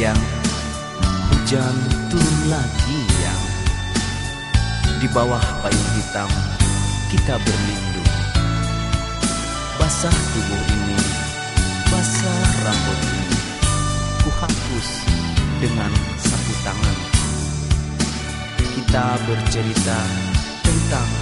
Yang hujan turun lagi yang Di bawah payung hitam kita berlindung. Basah tubuh ini, basah rambut ini kuhapus dengan sapu tangan. Kita bercerita tentang